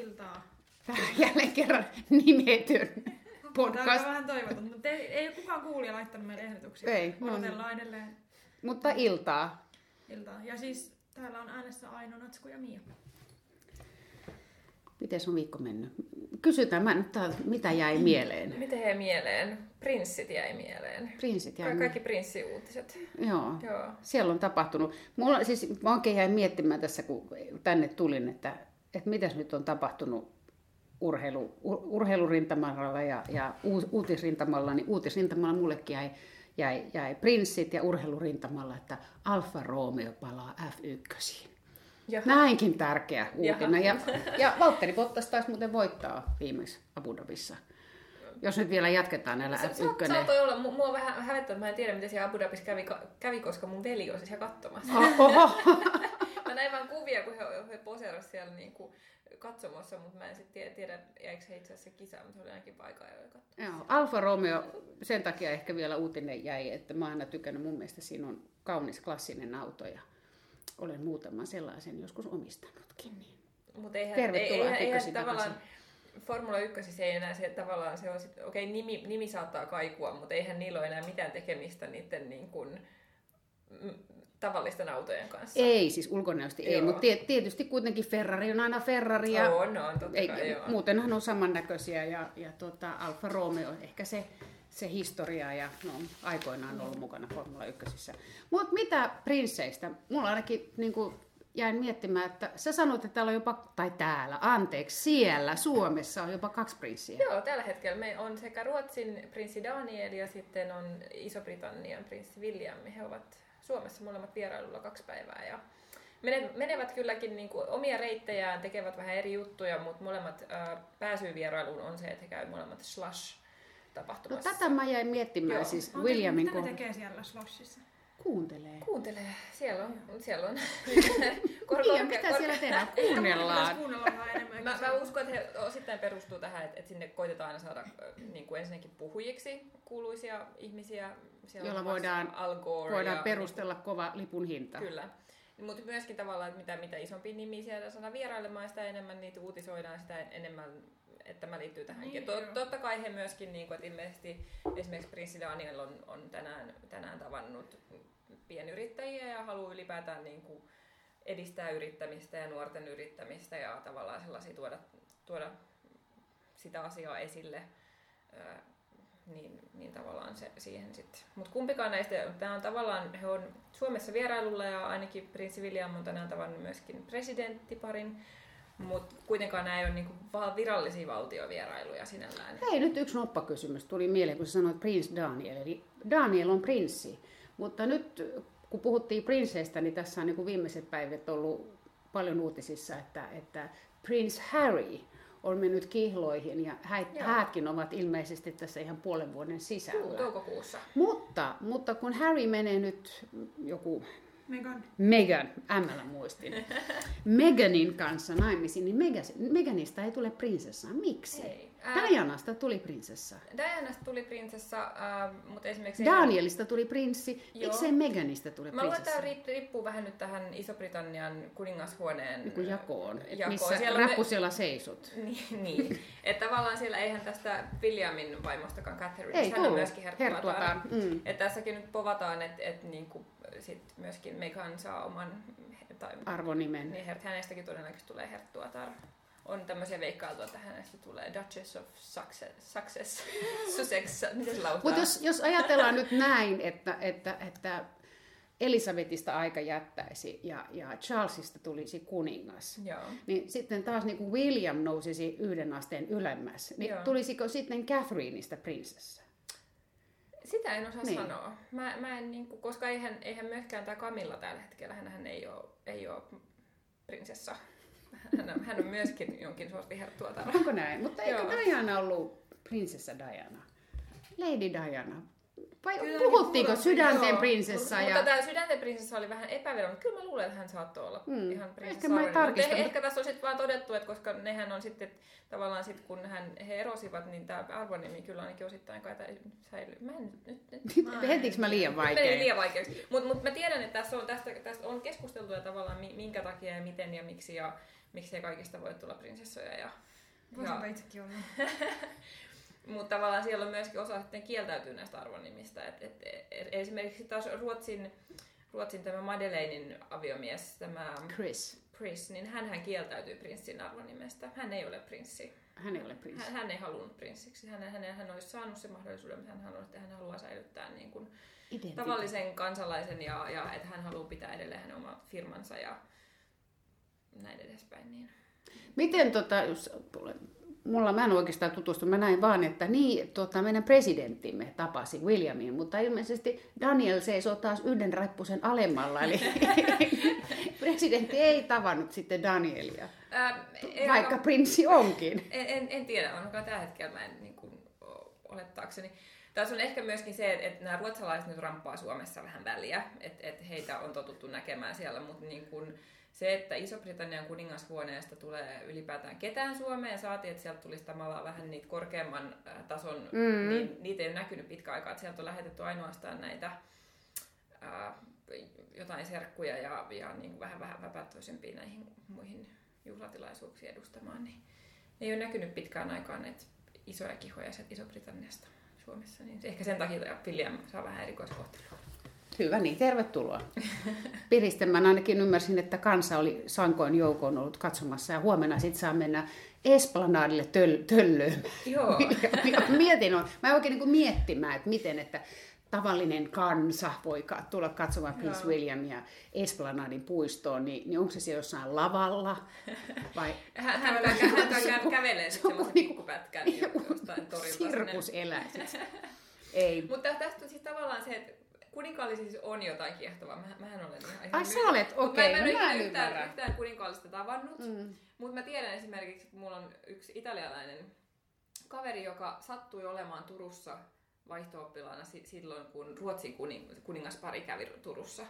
iltaa. Tää on jälleen kerran nimetön Tämä podcast. on vähän toivottu, mutta ei, ei kukaan kuulija laittanut meille ehdotuksia. Ei, no. Odotellaan edelleen Mutta iltaa. iltaa. Ja siis täällä on äänessä Aino, Natsku ja Mia. Miten on viikko mennyt? Kysytään, mä nyt taas, mitä jäi mieleen? Miten jäi mieleen? Prinssit jäi mieleen. Prinssit jäi Ka- mieleen. kaikki prinssiuutiset. Joo. Joo. Siellä on tapahtunut. Mulla, siis, mä oikein jäin miettimään tässä, kun tänne tulin, että, että mitäs nyt on tapahtunut urheilu, ur, urheilurintamalla ja, ja uutisrintamalla, niin uutisrintamalla mullekin jäi, jäi, jäi prinssit ja urheilurintamalla, että Alfa Romeo palaa F1. Jaha. Näinkin tärkeä uutinen. Ja, Jaha. ja Valtteri Bottas taisi muuten voittaa viimeksi Abu Dhabissa. Jos nyt vielä jatketaan näillä Sa- sa- F1. Saattoi olla, mu- mua on vähän että mä en tiedä, mitä siellä Abu Dhabissa kävi, kävi koska mun veli oli siellä katsomassa. Oho. Näin vaan kuvia, kun he, he poseerasivat siellä niin kuin katsomossa, mutta mä en sitten tiedä, tiedä jäikö he itse asiassa kisaan, mutta he oli ainakin paikalla jo katsoa. Joo, Alfa Romeo, sen takia ehkä vielä uutinen jäi, että mä oon aina tykännyt, mun mielestä siinä on kaunis klassinen auto ja olen muutaman sellaisen joskus omistanutkin. Niin. Mutta eihän, Tervetuloa eihän, eihän F1 tavallaan Formula 1 ei enää se tavallaan, se on sit, okei nimi, nimi saattaa kaikua, mutta eihän niillä ole enää mitään tekemistä niiden niin kuin, tavallisten autojen kanssa. Ei, siis ulkonäösti ei, mutta tietysti kuitenkin Ferrari on aina Ferrari ja On, on, totta ei, kai, joo. muutenhan on samannäköisiä ja, ja tota, Alfa Romeo, ehkä se, se historia ja no, aikoinaan ollut mukana Formula 1. Mutta mitä prinsseistä? Mulla ainakin niin kuin, jäin miettimään, että sä sanoit, että täällä on jopa, tai täällä, anteeksi, siellä Suomessa on jopa kaksi prinssiä. Joo, tällä hetkellä me on sekä Ruotsin prinssi Daniel ja sitten on Iso-Britannian prinssi William. He ovat Suomessa molemmat vierailulla kaksi päivää ja mene- menevät kylläkin niin kuin omia reittejään, tekevät vähän eri juttuja, mutta molemmat äh, pääsyvierailuun on se, että he käyvät molemmat Slash No tapahtumassa. tätä mä jäin miettimään Joo. siis Anteeksi, Williamin Mitä ne kohdalla. tekee siellä Sloshissa? Kuuntelee. Kuuntele, siellä on, siellä on. Mia, mitä siellä tehdään? Kuunnellaan. kuunnella vähän enemmän. Mä, mä uskon, että he osittain perustuu tähän, että, että sinne koitetaan aina saada niin kuin ensinnäkin puhujiksi kuuluisia ihmisiä. Siellä Jolla voidaan- Al Gore Voidaan ja, perustella kova lipun hinta. Kyllä. Mutta myöskin tavallaan, että mitä, mitä isompi nimi siellä saadaan vierailemaan, sitä enemmän niitä uutisoidaan, sitä enemmän, että tämä liittyy tähänkin. Niin, Niin. Tot, totta kai he myöskin, niin kuin, että ilmeisesti esimerkiksi prinssi Daniel on, on tänään, tänään tavannut pienyrittäjiä ja haluaa ylipäätään niin kuin, edistää yrittämistä ja nuorten yrittämistä ja tavallaan sellaisia tuoda, tuoda sitä asiaa esille. Niin, niin tavallaan se siihen sitten. Mutta kumpikaan näistä, tämä on tavallaan, he on Suomessa vierailulla ja ainakin prinssi William on tänään tavannut myöskin presidenttiparin, mutta kuitenkaan nämä ei ole niinku vaan virallisia valtiovierailuja sinällään. Hei, nyt yksi noppakysymys tuli mieleen, kun sä sanoit Prince Daniel. Eli Daniel on prinssi, mutta nyt kun puhuttiin prinsseistä, niin tässä on niin kuin viimeiset päivät ollut paljon uutisissa, että, että Prince Harry on mennyt kihloihin ja Joo. häätkin ovat ilmeisesti tässä ihan puolen vuoden sisällä. Toukokuussa. Mutta, mutta kun Harry menee nyt joku Megan. Megan, ämmällä muistin, Meganin kanssa naimisiin, niin Meganista ei tule prinsessa. Miksi? Ei. Dianasta tuli prinsessa. Dianasta tuli prinsessa, äh, mutta esimerkiksi... Danielista tuli prinssi. Joo. Miksei Meganista tule Mä luulen, että prinsessa? tämä riippuu vähän nyt tähän Iso-Britannian kuningashuoneen kuin jakoon. Et jakoon. Missä Siellä rappusella seisot. Niin, niin. että tavallaan siellä eihän tästä Williamin vaimostakaan Catherine, Ei hän on myöskin. Herttuatar, mm. Että tässäkin nyt povataan, että et niinku, sit myöskin Meghan saa oman, tai Arvonimen. niin hänestäkin todennäköisesti tulee herttuatar. On tämmöisiä veikkailtua, että hänestä tulee Duchess of Success, Success Sussex, miten se lausutaan? Mutta jos, jos ajatellaan nyt näin, että, että, että Elisabetista aika jättäisi ja, ja Charlesista tulisi kuningas, Joo. niin sitten taas niin kuin William nousisi yhden asteen ylemmäs, niin Joo. tulisiko sitten Catherineista prinsessa? Sitä en osaa Niin. sanoa. Mä, mä en, niin kuin, koska eihän, eihän myöskään tämä Camilla tällä hetkellä, hän ei ole, ei ole prinsessa. Hän on, hän on myöskin jonkin sortin herttuatar. Onko näin? Mutta eikö Joo. Diana ollut prinsessa Diana? Lady Diana. Vai Kyllä, puhuttiinko niin sydänten Joo, prinsessa? Mutta, ja... mutta tämä sydänten prinsessa oli vähän epävirallinen, mutta kyllä mä luulen, että hän saattoi olla Mm. ihan prinsessa. Ehkä mä Arveli. Mutta eh- Ehkä tässä on sitten vaan todettu, että koska nehän on sitten tavallaan sit, kun hän, he erosivat, niin tämä arvonimi kyllä ainakin osittain kai säilyy. Mä en nyt, nyt, nyt Hetikö mä liian Meni vaikein? liian vaikeaksi. Mutta mut mä tiedän, että tässä on, tästä, tästä on keskusteltu ja tavallaan mi- minkä takia ja miten ja miksi. Ja miksei kaikista voi tulla prinsessoja. Ja, Voisinpa itsekin olla. mutta tavallaan siellä on myöskin osa sitten kieltäytyy näistä arvonimistä. Et, et, et, esimerkiksi taas Ruotsin, Ruotsin tämä Madeleinin aviomies, tämä Chris. Chris, niin hän kieltäytyy prinssin arvonimestä. Hän ei ole prinssi. Hän ei ole prinssi. Hän, hän ei halunnut prinssiksi. Hän, hän, hän olisi saanut sen mahdollisuuden, mutta hän haluaa, että hän haluaa säilyttää niin kuin tavallisen kansalaisen ja, ja että hän haluaa pitää edelleen hänen oma firmansa ja näin edespäin. Niin. Miten, tota, jos, mulla mä en oikeastaan tutustu, mä näin vaan, että niin, tota, meidän presidenttimme tapasi Williamin, mutta ilmeisesti Daniel seisoo taas yhden reppusen alemmalla, eli presidentti ei tavannut sitten Danielia, Ää, vaikka aika, prinssi onkin. En, en, en tiedä, ainakaan tällä hetkellä mä en niin kuin, olettaakseni. Tässä on ehkä myöskin se, että nämä ruotsalaiset nyt ramppaa Suomessa vähän väliä, että, että heitä on totuttu näkemään siellä, mutta niin kuin, se, että Iso-Britannian kuningashuoneesta tulee ylipäätään ketään Suomeen, saatiin, että sieltä tulisi tavallaan vähän niitä korkeamman tason, mm. niin niitä ei ole näkynyt pitkä aikaa, että sieltä on lähetetty ainoastaan näitä ää, jotain serkkuja ja, ja niin kuin vähän, vähän väpättöisempiä näihin muihin juhlatilaisuuksiin edustamaan, niin ei ole näkynyt pitkään aikaan näitä isoja kihoja sieltä Iso-Britanniasta Suomessa, niin ehkä sen takia William saa vähän erikoiskohtelua. Hyvä niin, tervetuloa. Piristen ainakin ymmärsin, että kansa oli sankoin joukoon ollut katsomassa ja huomenna sitten saa mennä Esplanadille töl- töllöön. Joo. Mietin, on, mä oikein niin kuin miettimään, että miten, että tavallinen kansa voi tulla katsomaan Prince Williamia Esplanadin puistoon, niin, niin onko se siellä jossain lavalla? Vai? Hän, hän, hän, hän, hän kävelee sitten semmoisen pikkupätkän jostain torilta. Sirkuseläiset. Ei. Mutta tästä siis tavallaan se, että kuninkaallisissa siis on jotain kiehtovaa. Mä, mähän olen ihan... Ai sä olet, okei, okay, no mä en yhtään, yhtään kuninkaallista tavannut, mm. mutta mä tiedän esimerkiksi, että mulla on yksi italialainen kaveri, joka sattui olemaan Turussa vaihto-oppilaana silloin, kun Ruotsin kuningaspari kävi Turussa.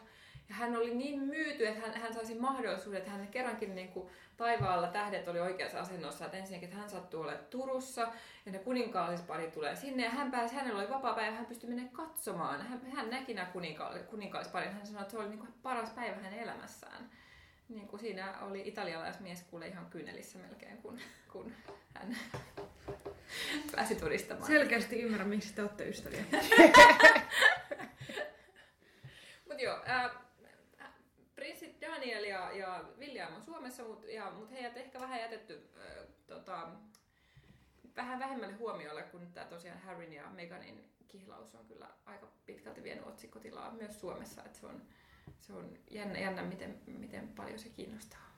Ja hän oli niin myyty, että hän, hän saisi mahdollisuuden, että hän kerrankin niin kuin taivaalla tähdet oli oikeassa asennossa. Että ensinnäkin, että hän sattuu olemaan Turussa ja ne kuninkaallispari tulee sinne ja hän pääsi, hänellä oli vapaa päivä, hän pystyi menemään katsomaan. Hän, hän näki nämä kuninkaallisparin, hän sanoi, että se oli niin kuin paras päivä hänen elämässään. Niin kuin siinä oli italialaismies kuule ihan kyynelissä melkein, kun, kun hän pääsi todistamaan. Selkeästi ymmärrän, miksi te olette ystäviä. Mutta joo, äh, Daniel ja, ja William on Suomessa, mutta mut heidät ehkä vähän jätetty äh, tota, vähän vähemmälle huomiolle, kun tämä tosiaan Harryn ja Meganin kihlaus on kyllä aika pitkälti vienyt otsikkotilaa myös Suomessa. että se on, se on jännä, jännä miten, miten paljon se kiinnostaa.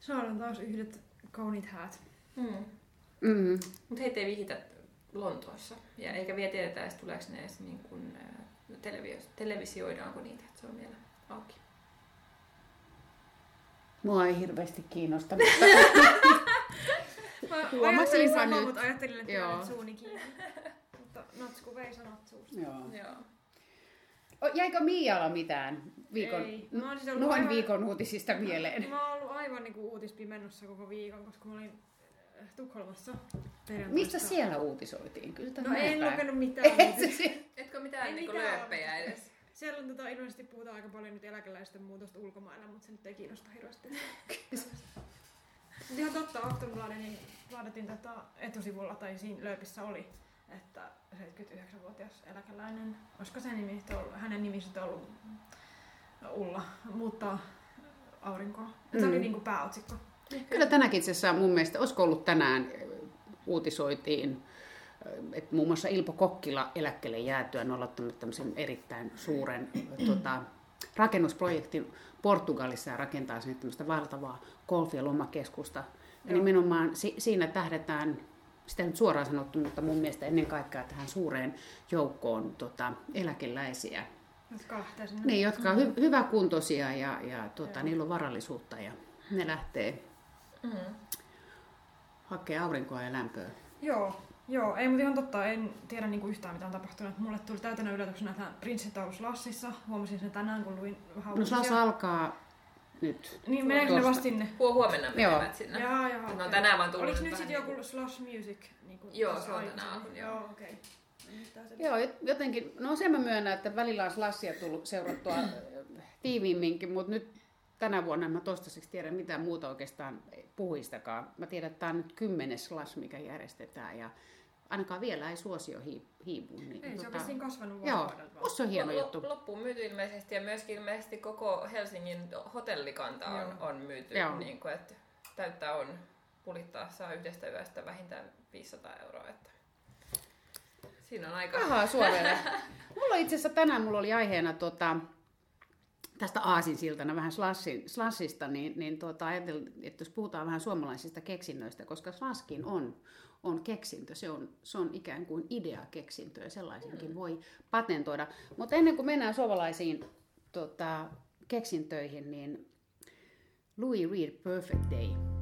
Saadaan taas yhdet kauniit häät. Mm. Mm. Mutta heitä ei vihitä Lontoossa. Ja eikä vielä tiedetä edes tuleeko ne edes niin kuin, televisioidaanko niitä. Että se on vielä auki. Mua ei hirveästi kiinnosta, mutta Mä ajattelin sanoa, nyt. mutta ajattelin, että Joo. suuni kiinni. mutta Natsku vei sanat suusta. Joo. Joo. Jäikö Miialla mitään viikon, Ei. Mä siis noin aivan, viikon uutisista mieleen? Mä oon ollut aivan niin uutispimennossa koko viikon, koska mä olin äh, Tukholmassa Mistä siellä uutisoitiin? Kyllä no en päin. lukenut mitään. Etkö mitään niin lööppejä edes? Siellä on tota, ilmeisesti puhutaan aika paljon nyt eläkeläisten muutosta ulkomailla, mutta se nyt ei kiinnosta hirveästi. ihan totta, Aftonbladetin Bladetin tota etusivulla tai siinä lööpissä oli, että 79-vuotias eläkeläinen, olisiko se nimi ollut, hänen nimi sitten ollut Ulla, muuttaa aurinkoa. Mm. Se oli mm. niin kuin pääotsikko. Kyllä tänäkin itse asiassa mun mielestä, olisiko ollut tänään uutisoitiin että muun muassa Ilpo Kokkila eläkkeelle jäätyä on aloittanut tämmöisen erittäin suuren tota, rakennusprojektin Portugalissa ja rakentaa sinne tämmöistä valtavaa golf- ja lomakeskusta. Ja nimenomaan si- siinä tähdetään, sitä nyt suoraan sanottu, mutta mun mielestä ennen kaikkea tähän suureen joukkoon tota, eläkeläisiä. Jotka. Niin, jotka on hy- hyväkuntoisia ja, ja tota, niillä on varallisuutta ja ne lähtee mm. hakee aurinkoa ja lämpöä. Joo, Joo, ei mutta ihan totta, en tiedä niinku yhtään mitä on tapahtunut. Mulle tuli täytänä yllätyksenä, että prinssit on ollut Lassissa. Huomasin sen tänään, kun luin vähän No Slass alkaa nyt. Niin, meneekö ne vasta sinne? Huo, huomenna menevät sinne. Jaa, jaa, okay. No tänään vaan tullut Oliko nyt sitten joku niin Slash Music? Niin kuin joo, se on tänään. Joo, okei. Okay. Joo, jotenkin, no sen mä myönnän, että välillä on Slassia tullut seurattua tiiviimminkin, mutta nyt tänä vuonna en mä toistaiseksi tiedä mitään muuta oikeastaan puhuistakaan. Mä tiedän, että tämä on nyt kymmenes las, mikä järjestetään ja ainakaan vielä ei suosio hiipu. Niin, ei, se on vissiin kasvanut Joo, musta on hieno juttu. Loppuun myyty ilmeisesti ja myöskin ilmeisesti koko Helsingin hotellikanta on, on myyty. Joo. Niin kuin, että täyttä on pulittaa saa yhdestä yöstä vähintään 500 euroa. Että siinä on aika... Rahaa Suomelle. mulla itse asiassa tänään mulla oli aiheena tota, tästä aasinsiltana vähän slashin, slashista, niin, niin tuota, että jos puhutaan vähän suomalaisista keksinnöistä, koska slaskin on, on keksintö, se on, se on ikään kuin idea keksintö ja sellaisenkin mm. voi patentoida. Mutta ennen kuin mennään suomalaisiin tota, keksintöihin, niin Louis Reed Perfect Day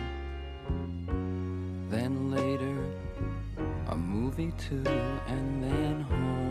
Movie too, and then home.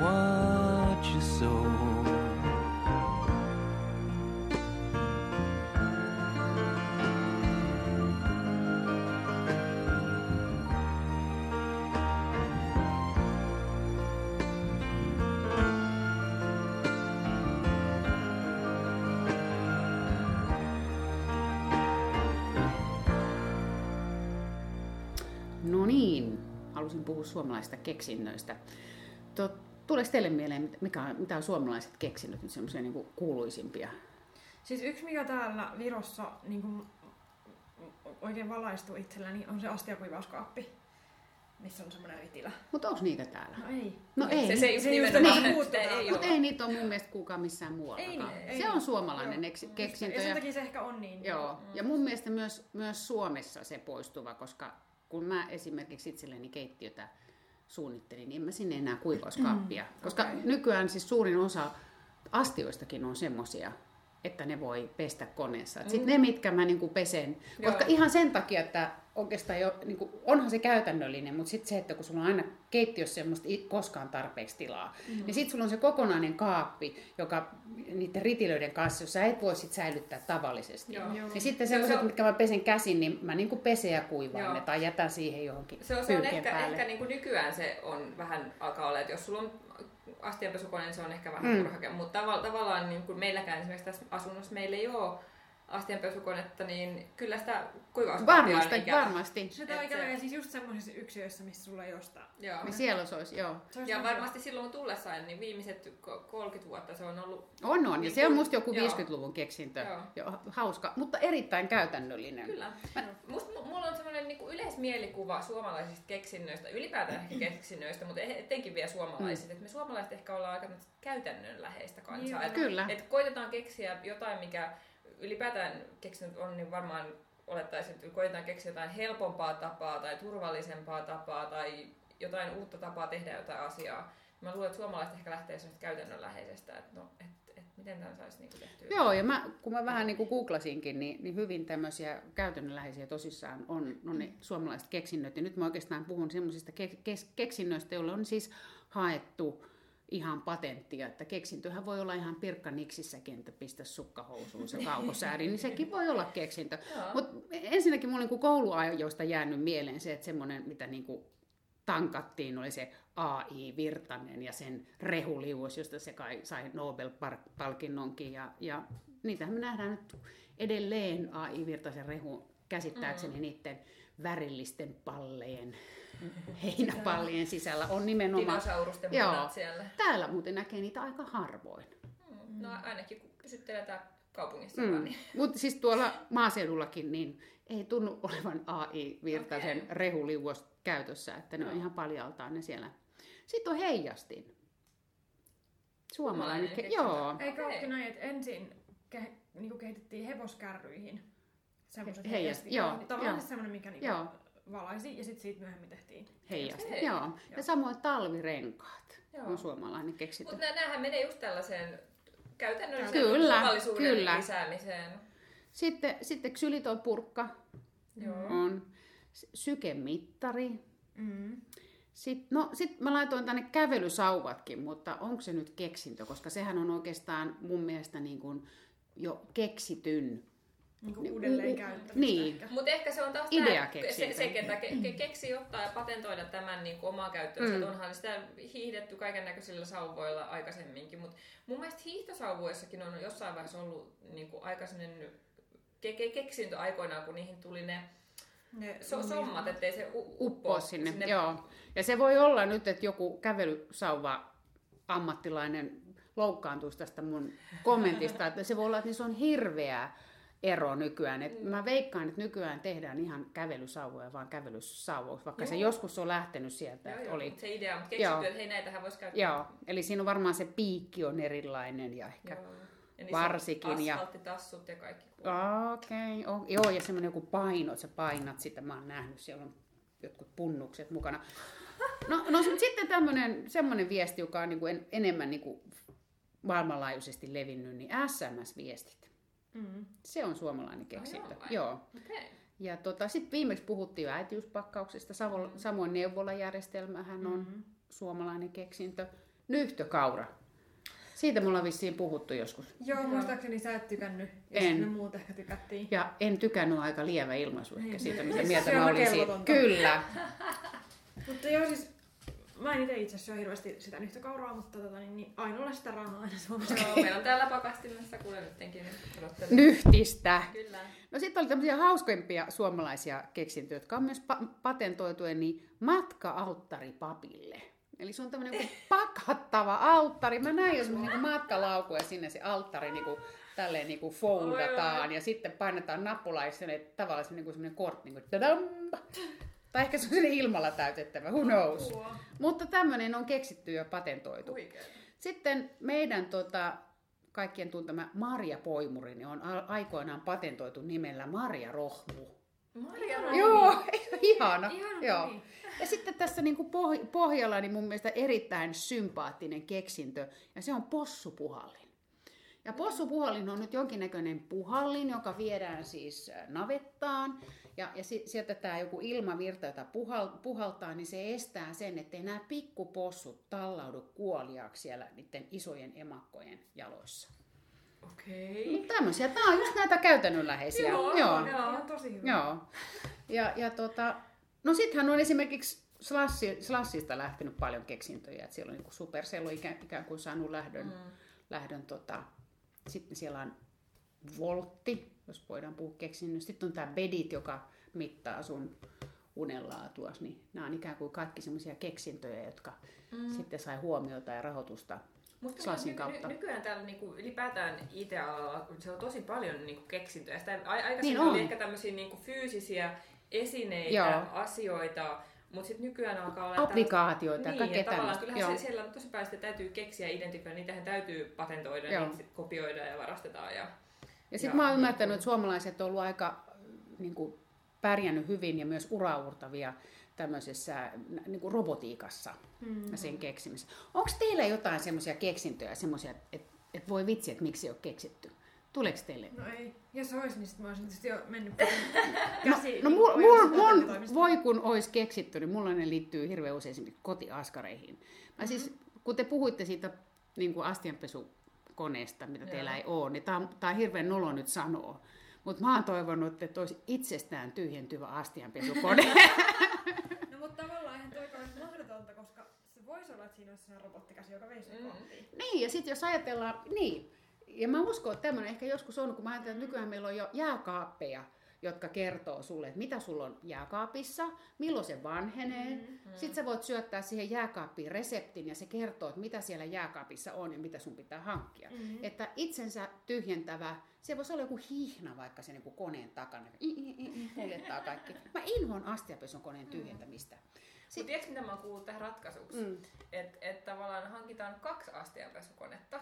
What you sow. No niin, halusin puhua suomalaisista keksinnöistä. Tuleeko teille mieleen, mikä on, mitä on suomalaiset keksinnöt, nyt semmoisia niin kuuluisimpia? Siis yksi mikä täällä Virossa niin kuin, oikein valaistuu itselläni on se astiakuivauskaappi, missä on semmoinen ritilä. Mutta onko niitä täällä? No ei. No ei. Se, se, just Se just nimenomaan niin. puuttuu, ei Mutta ei niitä ole mun mielestä kukaan missään muuallakaan. Ei ei se on suomalainen Joo. eks- keksintö. Ja sen takia se ehkä on niin. joo. ja mun mielestä myös, myös Suomessa se poistuva, koska kun mä esimerkiksi itselleni keittiötä suunnittelin, niin en mä sinne enää kuivauskaappia. Koska okei. nykyään siis suurin osa astioistakin on semmosia, että ne voi pestä koneessa. Sitten ne, mitkä mä niinku pesen, Joo. koska ihan sen takia, että oikeastaan jo, niinku, onhan se käytännöllinen, mutta sitten se, että kun sulla on aina keittiössä semmoista koskaan tarpeeksi tilaa, mm-hmm. niin sitten sulla on se kokonainen kaappi, joka niiden ritilöiden kanssa, jos sä et voi sit säilyttää tavallisesti. Joo. Joo. Niin sitten Se- se sellaiset, on- mitkä mä pesen käsin, niin mä niinku pesen ja kuivaan Joo. ne tai jätän siihen johonkin Se on, se on ehkä, päälle. ehkä niin kuin nykyään se on vähän alkaa olla, että jos sulla on astianpesukone, niin se on ehkä vähän Mm. turhake, mutta tavalla, tavallaan niin kuin meilläkään esimerkiksi tässä asunnossa meillä ei ole astianpesukonetta, niin kyllä sitä kuivauspapia on Varmasti, ikävä. varmasti. Sitä Et on ikävä se- ja siis just semmoisissa yksiöissä, missä sulla ei ole sitä. Joo. Niin siellä se olisi, joo. Se olisi Ja hyvä. varmasti silloin tullessaan, niin viimeiset ko- 30 vuotta se on ollut... On, on. Ja Niin se on musta joku joo. 50-luvun keksintö. Joo. Joo, hauska, mutta erittäin käytännöllinen. Kyllä. Musta, mu- mulla on semmoinen niin yleismielikuva suomalaisista keksinnöistä, ylipäätään ehkä keksinnöistä, mutta e- etenkin vielä suomalaiset. Mm. Että me suomalaiset ehkä ollaan aika käytännönläheistä kansaa. Joo. Et, Kyllä. et koitetaan keksiä jotain, mikä ylipäätään keksinyt on, niin varmaan olettaisin, että koitetaan keksiä jotain helpompaa tapaa tai turvallisempaa tapaa tai jotain uutta tapaa tehdä jotain asiaa. Mä luulen, että suomalaiset ehkä lähtee semmoista käytännönläheisestä, että no, et, et miten tämän saisi niinku tehtyä. Joo, ja mä, kun mä vähän niin kuin googlasinkin, niin, niin hyvin tämmöisiä käytännönläheisiä tosissaan on, on ne suomalaiset keksinnöt. Ja nyt mä oikeastaan puhun semmoisista ke, keksinnöistä, joille on siis haettu ihan patenttia, että keksintöhän voi olla ihan pirkka niksissäkin, että pistä sukkahousuun se kaukosääri, niin sekin voi olla keksintö. Mutta ensinnäkin mulla on niin kouluajoista jäänyt mieleen se, että semmoinen, mitä niin kuin tankattiin, oli se AI Virtanen ja sen rehuliuos, josta se kai sai Nobel-palkinnonkin. Ja, ja niitähän me nähdään nyt edelleen AI Virtasen rehu käsittääkseni mm. niiden värillisten pallejen, heinäpallien sisällä on nimenomaan. Dinosaurusten Joo. siellä. Täällä muuten näkee niitä aika harvoin. Mm. No ainakin kun pysyttelee täällä kaupungissa Mm. niin Mutta siis tuolla maaseudullakin niin ei tunnu olevan AI-virtaisen Okei. rehuliuos käytössä, että ne on Joo. ihan paljaltaan ne siellä. Sitten on heijastin. Suomalainen. Ke- joo. Eikö okay. näin, että ensin ke, niinku kehitettiin hevoskärryihin semmoiset He- heijastit. heijast- joo, Joo, tavallaan joo. semmoinen, mikä niinku Joo. Valaisi ja sitten siitä myöhemmin tehtiin. Heijastin, Okei. joo. Joo. Ja samoin talvirenkaat Joo. on suomalainen keksintö. Mutta näähän menee just tällaiseen käytännölliseen Kyllä, kyllä. lisäämiseen. Sitten, sitten ksylitolpurkka Joo. on sykemittari. Mm. Sitten, no, sit mä laitoin tänne kävelysauvatkin, mutta onko se nyt keksintö, koska sehän on oikeastaan mun mielestä niin kuin jo keksityn. Niinku Niin, uudelleen käyttämistä niin. ehkä. Mutta ehkä se on taas Idea keksintö. se, se, ketä ke, ke, keksi ottaa ja patentoida tämän niin omaa käyttöönsä. Mm. Onhan sitä hiihdetty kaiken näköisillä sauvoilla aikaisemminkin, mutta mun mielestä hiihtosauvoissakin on jossain vaiheessa ollut niin kuin aika sellainen ke, ke, keksintö aikoinaan, kun niihin tuli ne Ne so, sommat, ettei se u, Uppoo sinne. sinne. Joo. Ja se voi olla nyt, että joku kävelysauva ammattilainen loukkaantuisi tästä mun kommentista, että se voi olla, että niissä on hirveä ero nykyään. Et mä veikkaan, että nykyään tehdään ihan kävelysauvoja, vaan kävelysauvoiksi, vaikka se Joo. joskus on lähtenyt sieltä. Joo, joo, oli. se idea on Joo. keksitty, että hei näitähän voisi käyttää. Joo, eli siinä on varmaan se piikki on erilainen ja ehkä... Joo. Ja niissä on Varsikin ja- Asfalttitassut ja kaikki. Okei, okay. oh, joo, ja semmoinen joku paino, että sä painat sitä, mä oon nähnyt, siellä on jotkut punnukset mukana. No, no sitten tämmöinen semmoinen viesti, joka on niinku en, enemmän niinku maailmanlaajuisesti levinnyt, niin SMS-viestit. Mm. Se on suomalainen keksintö. joo vai? joo. Okei. Ja tota, sitten viimeksi puhuttiin jo äitiyspakkauksesta. Savo, samoin neuvolajärjestelmähän on Mm. suomalainen keksintö. Nyhtökaura. Siitä me ollaan vissiin puhuttu joskus. Joo, muistaakseni sä et tykännyt, ja En. me muut ehkä tykättiin. Ja en tykännyt aika lievä ilmaisu ehkä Niin. siitä, mitä Se mieltä on mä olin siitä. kelvotonta. Kyllä. Mutta joo, siis mä en itse itse asiassa syö hirveästi sitä nyhtökauraa, mutta tota, niin, niin ainoalla sitä rahaa aina Suomessa. Joo, meillä on täällä pakastimessa kuule nyttenkin. odottelen. Nyhtistä. Kyllä. No sitten oli tämmöisiä hauskempia suomalaisia keksintöjä, jotka on myös pa- patentoituja, niin matka-alttari papille. Eli se on tämmöinen niinku pakattava alttari. Mä näin jo semmoisen niinku matkalauku ja sinne se alttari niinku, tälleen niinku foldataan ja sitten painetaan nappulaa ja se tavallaan semmoinen niinku semmoinen kortti. Niinku, tadam! Tai ehkä se on sinne ilmalla täytettävä, who knows. Apua. Mutta tämmöinen on keksitty ja patentoitu. Huikea. Sitten meidän tota, kaikkien tuntema Marja Poimuri niin on aikoinaan patentoitu nimellä Marja Rohmu. Maria Ihana Rohmi. Joo, ihana. Ihana Joo. Ja sitten tässä niinku poh- pohjalla niin mun mielestä erittäin sympaattinen keksintö, ja se on possupuhallin. Ja possupuhallin on nyt jonkinnäköinen puhallin, joka viedään siis navettaan. Ja, ja si, sieltä tämä joku ilmavirta, jota puhal, puhaltaa, niin se estää sen, ettei nämä pikkupossut tallaudu kuoliaaksi siellä niiden isojen emakkojen jaloissa. Okei. Mutta tämmöisiä, tämä on just näitä käytännönläheisiä. Joo, Joo. joo. Tosi hyvä. Joo. Ja, ja tota, no sittenhän on esimerkiksi Slassi, Slassista lähtenyt paljon keksintöjä, että siellä on niin Supercell on ikään, ikään kuin saanut lähdön, mm. lähdön tota, sitten siellä on Voltti, jos voidaan puhua keksinnöstä. Sitten on tämä Bedit, joka mittaa sun unenlaatua. Niin nämä on ikään kuin kaikki semmoisia keksintöjä, jotka mm. sitten sai huomiota ja rahoitusta Mutta Slassin ny- kautta. Ny- nykyään täällä niinku, ylipäätään IT-alalla se on tosi paljon niinku, keksintöjä. Sitä, aikaisemmin Niin oli on. ehkä tämmöisiä niinku, fyysisiä esineitä, Joo. asioita, mutta sitten nykyään alkaa olla... applikaatioita ja Niin, kaikkea tavallaan kyllähän Joo. se, siellä on tosi paljon sitä täytyy keksiä ja identifioida, niitähän täytyy patentoida, Joo. niitä sit kopioida ja varastetaan. Ja, Ja sitten mä oon ymmärtänyt, että suomalaiset on ollut aika niin kuin, pärjännyt hyvin ja myös uraurtavia tämmöisessä niin kuin robotiikassa mm-hmm. sen keksimisessä. Onko teillä jotain semmoisia keksintöjä, semmoisia, että et voi vitsi, että miksi ei ole keksitty? Tuleeko teille? No ei. Jos olisi, niin mä olisin tietysti jo mennyt No, käsi. no niin mul, mul, mul, voi kun olisi keksitty, niin mulla ne liittyy hirveän usein esimerkiksi kotiaskareihin. Mä mm-hmm. siis, kun te puhuitte siitä niin kuin astianpesukoneesta, mitä Joo. teillä ei ole, niin tämä on, tää on hirveän nolo nyt sanoa. Mutta mä oon toivonut, että olisi itsestään tyhjentyvä astianpesukone. No mutta tavallaan eihän toi olisi mahdotonta, koska se voisi olla, että siinä olisi robottikäsi, joka veisi sen Mm. niin, ja sitten jos ajatellaan, niin, ja mä uskon, että tämmöinen ehkä joskus on, kun mä ajattelen, että nykyään meillä on jo jääkaappeja, jotka kertoo sulle, että mitä sulla on jääkaapissa, milloin se vanhenee. Mm-hmm. Sitten sä voit syöttää siihen jääkaappiin reseptin ja se kertoo, että mitä siellä jääkaapissa on ja mitä sun pitää hankkia. Mm-hmm. Että itsensä tyhjentävä, se voisi olla joku hihna vaikka sen niin koneen takana. I, kuljettaa kaikki. Mä inhoan astiapesun koneen tyhjentämistä. Sitten tiedätkö, mitä mä oon kuullut tähän ratkaisuksi? Mm. Että et tavallaan hankitaan kaksi astianpesukonetta,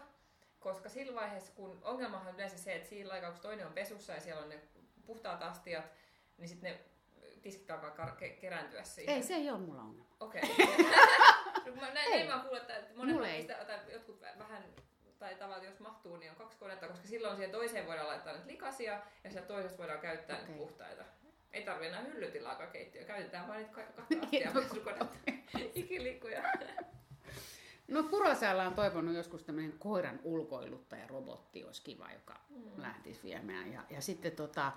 koska sillä vaiheessa, kun ongelmahan on yleensä se, että siinä aikaa, kun toinen on pesussa ja siellä on ne puhtaat astiat, niin sitten ne tiskit alkaa kar- ke- kerääntyä siihen. Ei, se ei ole mulla ongelma. Okei. No, mä näin, Ei. näin mä kuullut, että monet tai jotkut vä- vähän tai tavallaan jos mahtuu, niin on kaksi konetta, koska silloin siihen toiseen voidaan laittaa nyt likasia ja sieltä toisesta voidaan käyttää okay. puhtaita. Ei tarvi enää hyllytilaakaan keittiöä, käytetään vain niitä ka- kahta Niin, astia pesukonetta. Ikiliikkuja. No Kurosäällä on toivonut joskus tämmöinen koiran ulkoiluttaja robotti, olisi kiva, joka mm. lähtisi viemään. Ja, ja sitten tota,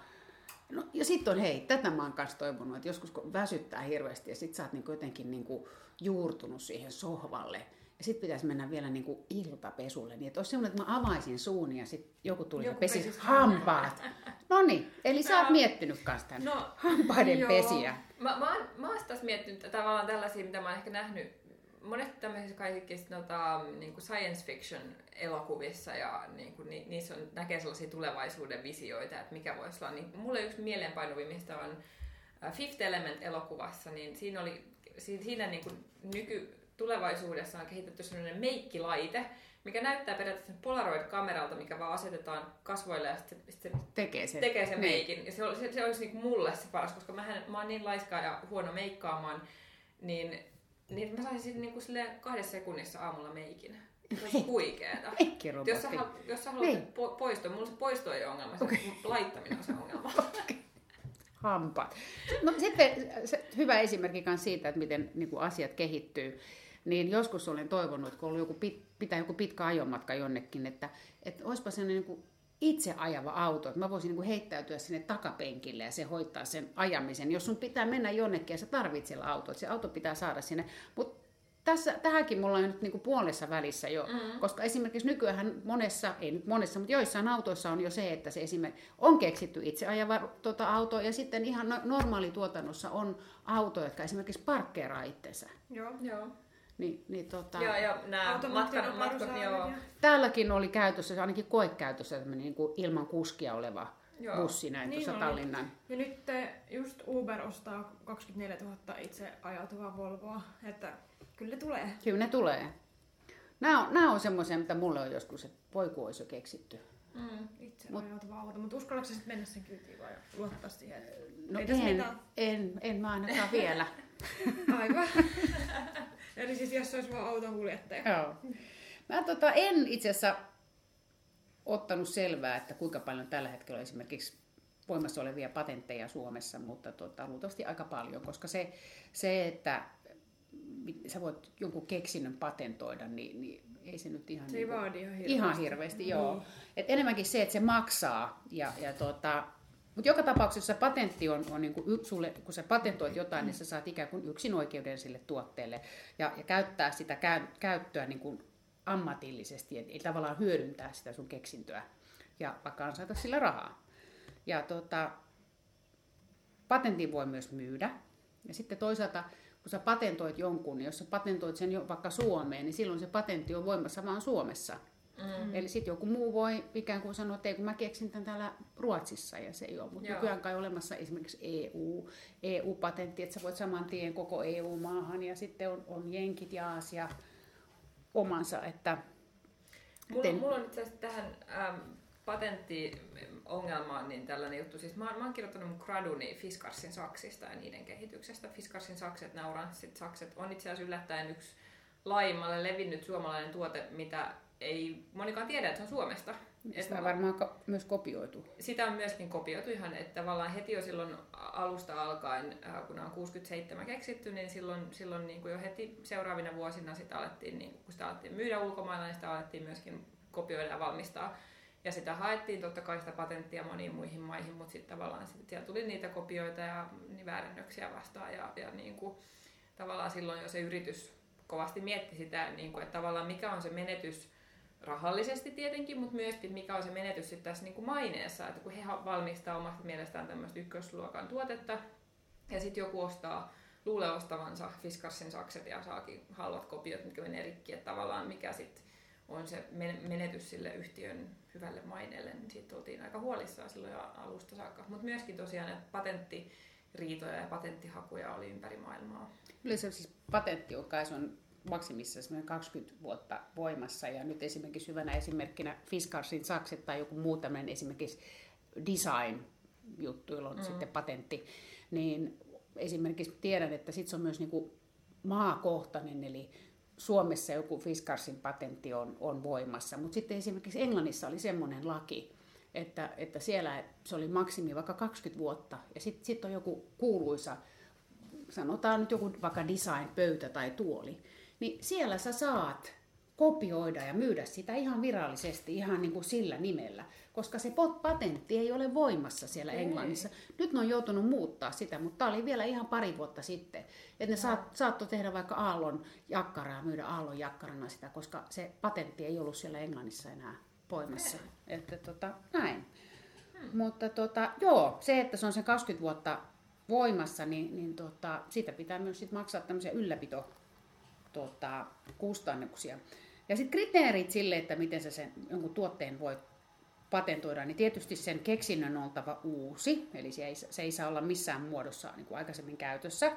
no, ja sitten on hei, tätä mä oon kanssa toivonut, että joskus kun väsyttää hirveästi ja sit sä oot niinku jotenkin niinku juurtunut siihen sohvalle. Ja sitten pitäisi mennä vielä niinku iltapesulle, niin että olisi semmoinen, että mä avaisin suun ja sitten joku tuli ja Joku pesi pesisi hampaat. No niin, eli sä oot Joo. miettinyt kanssa tämän No, hampaiden joo. pesiä. Mä, mä, oon, mä oon taas miettinyt tavallaan tällaisia, mitä mä oon ehkä nähnyt monet tämmöisissä kaikissa tota, niin kuin science fiction elokuvissa ja niin kuin, ni, niissä on, näkee sellaisia tulevaisuuden visioita, että mikä voisi olla. Niin mulle yksi mieleenpainuvimmista on Fifth Element elokuvassa, niin siinä oli si- siinä niin kuin nyky tulevaisuudessa on kehitetty sellainen meikkilaite, mikä näyttää periaatteessa Polaroid-kameralta, mikä vaan asetetaan kasvoille ja sitten se, sit se Tekee sen. tekee sen Niin. meikin. Ja se, se, se olisi niinku mulle se paras, koska mähän, mä oon niin laiskaa ja huono meikkaamaan, niin, niin mä saisin sitten niinku kahdessa sekunnissa aamulla meikin. Se olisi huikeeta. Meikkirobotti. Jos sä, jos sä haluat Niin. po- poistoa, mulla se poisto ei ole ongelma, se Okei. laittaminen on se ongelma. hampaat. No sitten se, hyvä esimerkki myös siitä, että miten niin kuin asiat kehittyy. Niin joskus olen toivonut, että kun on joku pit, pitää joku pitkä ajomatka jonnekin, että, että olisipa sellainen niin kuin itse ajava auto, että mä voisin niin kuin heittäytyä sinne takapenkille ja se hoitaa sen ajamisen. Jos sun pitää mennä jonnekin ja sä tarvitset siellä auto, että se auto pitää saada sinne. Mutta tässä, tähänkin mulla on nyt niin kuin puolessa välissä jo, mm. koska esimerkiksi nykyään monessa, ei nyt monessa, mutta joissain autoissa on jo se, että se esimerkiksi on keksitty itse ajava tota, auto ja sitten ihan no- normaalituotannossa on autoja, jotka esimerkiksi parkkeeraa itsensä. Joo. Joo. Niin, niin tota, Ja, ja nämä matkan, matkan, joo. täälläkin oli käytössä, ainakin koekäytössä, tämmöinen niin kuin ilman kuskia oleva Joo. bussi näin Niin tuossa oli. Tallinnan. Ja nyt te, just Uber ostaa 24 000 itse ajautuvaa Volvoa, että kyllä tulee. Kyllä ne tulee. Nämä on, nämä on semmoisia, mitä mulle on joskus, että voi kun olisi jo keksitty. Mm. Itse Mut- ajautuva auto, mutta uskallatko sä sitten mennä sen kyytiin vai luottaa siihen? että- No Ei en, mitään. en, en mä ainakaan vielä. Aivan. Eli siis jos se olisi vaan auton kuljettaja. Joo. Mä tota, en itse asiassa ottanut selvää, että kuinka paljon tällä hetkellä on esimerkiksi voimassa olevia patentteja Suomessa, mutta tota, luultavasti aika paljon, koska se, se, että sä voit jonkun keksinnön patentoida, niin, niin ei se nyt ihan, se niin vaadi ihan hirveästi. ihan hirveästi. Joo. Mm. Et enemmänkin se, että se maksaa. Ja, ja tota, mutta joka tapauksessa patentti on, on niin kuin sulle, kun sä patentoit jotain, niin sä saat ikään kuin yksin oikeuden sille tuotteelle ja, ja käyttää sitä käy, käyttöä niin kuin ammatillisesti, eli tavallaan hyödyntää sitä sun keksintöä ja vaikka ansaita sillä rahaa. Ja tota, patentin voi myös myydä. Ja sitten toisaalta, kun sä patentoit jonkun, niin jos sä patentoit sen jo vaikka Suomeen, niin silloin se patentti on voimassa vaan Suomessa. Mm. Eli sitten joku muu voi ikään kuin sanoa, että ei kun mä keksin tämän täällä Ruotsissa ja se ei ole. Mutta nykyään kai olemassa esimerkiksi EU, EU-patentti, että sä voit saman tien koko EU-maahan ja sitten on, on Jenkit ja Aasia omansa. Että, mulla, en... mulla on itse asiassa tähän ähm, patenttiongelmaan niin tällainen juttu. Siis mä, mä oon kirjoittanut mun graduni Fiskarsin saksista ja niiden kehityksestä. Fiskarsin sakset, nämä oranssit sakset, on itse asiassa yllättäen yksi laajimmalle levinnyt suomalainen tuote, mitä ei monikaan tiedä, että se on Suomesta. Sitä on varmaan myös kopioitu. Sitä on myöskin kopioitu ihan, että tavallaan heti jo silloin alusta alkaen, kun on 67 keksitty, niin silloin, silloin niin kuin jo heti seuraavina vuosina sitä alettiin, niin kun sitä alettiin myydä ulkomailla, niin sitä alettiin myöskin kopioida ja valmistaa. Ja sitä haettiin totta kai sitä patenttia moniin muihin maihin, mutta sitten tavallaan sit siellä tuli niitä kopioita ja niin väärennöksiä vastaan. Ja, ja niin kuin, tavallaan silloin jo se yritys kovasti mietti sitä, niin kuin, että tavallaan mikä on se menetys, rahallisesti tietenkin, mutta myöskin mikä on se menetys sitten tässä niin kuin maineessa, että kun he valmistaa omasta mielestään tämmöistä ykkösluokan tuotetta ja sitten joku ostaa, luulee ostavansa Fiskarsin sakset ja saakin halvat kopiot, mitkä menee rikki, että tavallaan mikä sitten on se menetys sille yhtiön hyvälle maineelle, niin siitä oltiin aika huolissaan silloin alusta saakka. Mutta myöskin tosiaan, että patenttiriitoja ja patenttihakuja oli ympäri maailmaa. Yleensä siis patentti on kai on maksimissa 20 vuotta voimassa. Ja nyt esimerkiksi hyvänä esimerkkinä Fiskarsin sakset tai joku muu tämmöinen esimerkiksi design juttu, on mm. sitten patentti, niin esimerkiksi tiedän, että sitten se on myös niin kuin maakohtainen, eli Suomessa joku Fiskarsin patentti on, on voimassa, mutta sitten esimerkiksi Englannissa oli semmoinen laki, että, että siellä se oli maksimi vaikka 20 vuotta, ja sitten sit on joku kuuluisa, sanotaan nyt joku vaikka design-pöytä tai tuoli, niin siellä sä saat kopioida ja myydä sitä ihan virallisesti, ihan niin kuin sillä nimellä, koska se patentti ei ole voimassa siellä ei. Englannissa. Nyt ne on joutunut muuttaa sitä, mutta tämä oli vielä ihan pari vuotta sitten, että ne saat, saattoi tehdä vaikka aallon jakkaraa, myydä aallon jakkarana sitä, koska se patentti ei ollut siellä Englannissa enää voimassa. Ei. Että tota, näin. Hmm. Mutta tota, joo, se, että se on se 20 vuotta voimassa, niin, niin tota, siitä pitää myös sit maksaa tämmöisiä ylläpito tota, kustannuksia. Ja sitten kriteerit sille, että miten sä sen jonkun tuotteen voit patentoida, niin tietysti sen keksinnön on oltava uusi, eli se ei, se ei saa olla missään muodossa niin kuin aikaisemmin käytössä.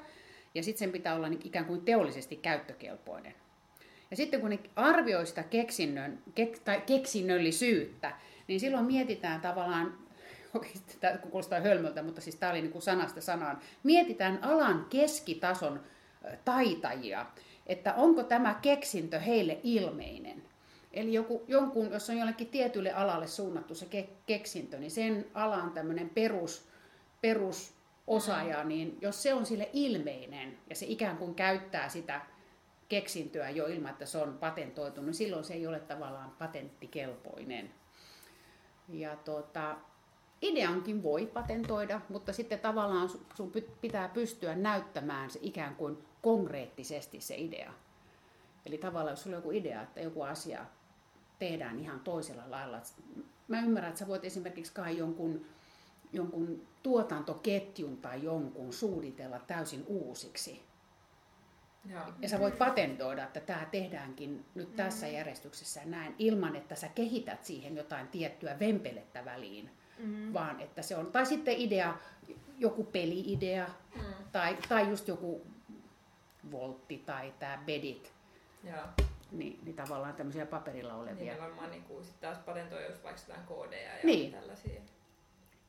Ja sitten sen pitää olla niin ikään kuin teollisesti käyttökelpoinen. Ja sitten kun ne arvioi sitä keksinnön, kek, tai keksinnöllisyyttä, niin silloin mietitään tavallaan, oikeasti tämä kuulostaa hölmöltä, mutta siis tämä oli niin kuin sanasta sanaan, mietitään alan keskitason taitajia että onko tämä keksintö heille ilmeinen. Eli joku, jonkun, jos on jollekin tietylle alalle suunnattu se ke, keksintö, niin sen alan tämmöinen perus, perusosaaja, mm. niin jos se on sille ilmeinen ja se ikään kuin käyttää sitä keksintöä jo ilman, että se on patentoitu, niin silloin se ei ole tavallaan patenttikelpoinen. Ja tuota, ideankin voi patentoida, mutta sitten tavallaan sun pitää pystyä näyttämään se ikään kuin konkreettisesti se idea. Eli tavallaan jos sulla on joku idea, että joku asia tehdään ihan toisella lailla. Mä ymmärrän, että sä voit esimerkiksi kai jonkun, jonkun tuotantoketjun tai jonkun suunnitella täysin uusiksi. Ja, ja sä voit patentoida, että tämä tehdäänkin nyt tässä mm. järjestyksessä näin, ilman että sä kehität siihen jotain tiettyä vempelettä väliin. Mm. Vaan että se on, tai sitten idea, joku peliidea, mm. tai, tai just joku voltti tai tämä bedit. Joo. Niin, niin tavallaan tämmöisiä paperilla olevia. Niin varmaan niin kuin, sit taas patentoi just vaikka jotain koodeja ja niin. tällaisia.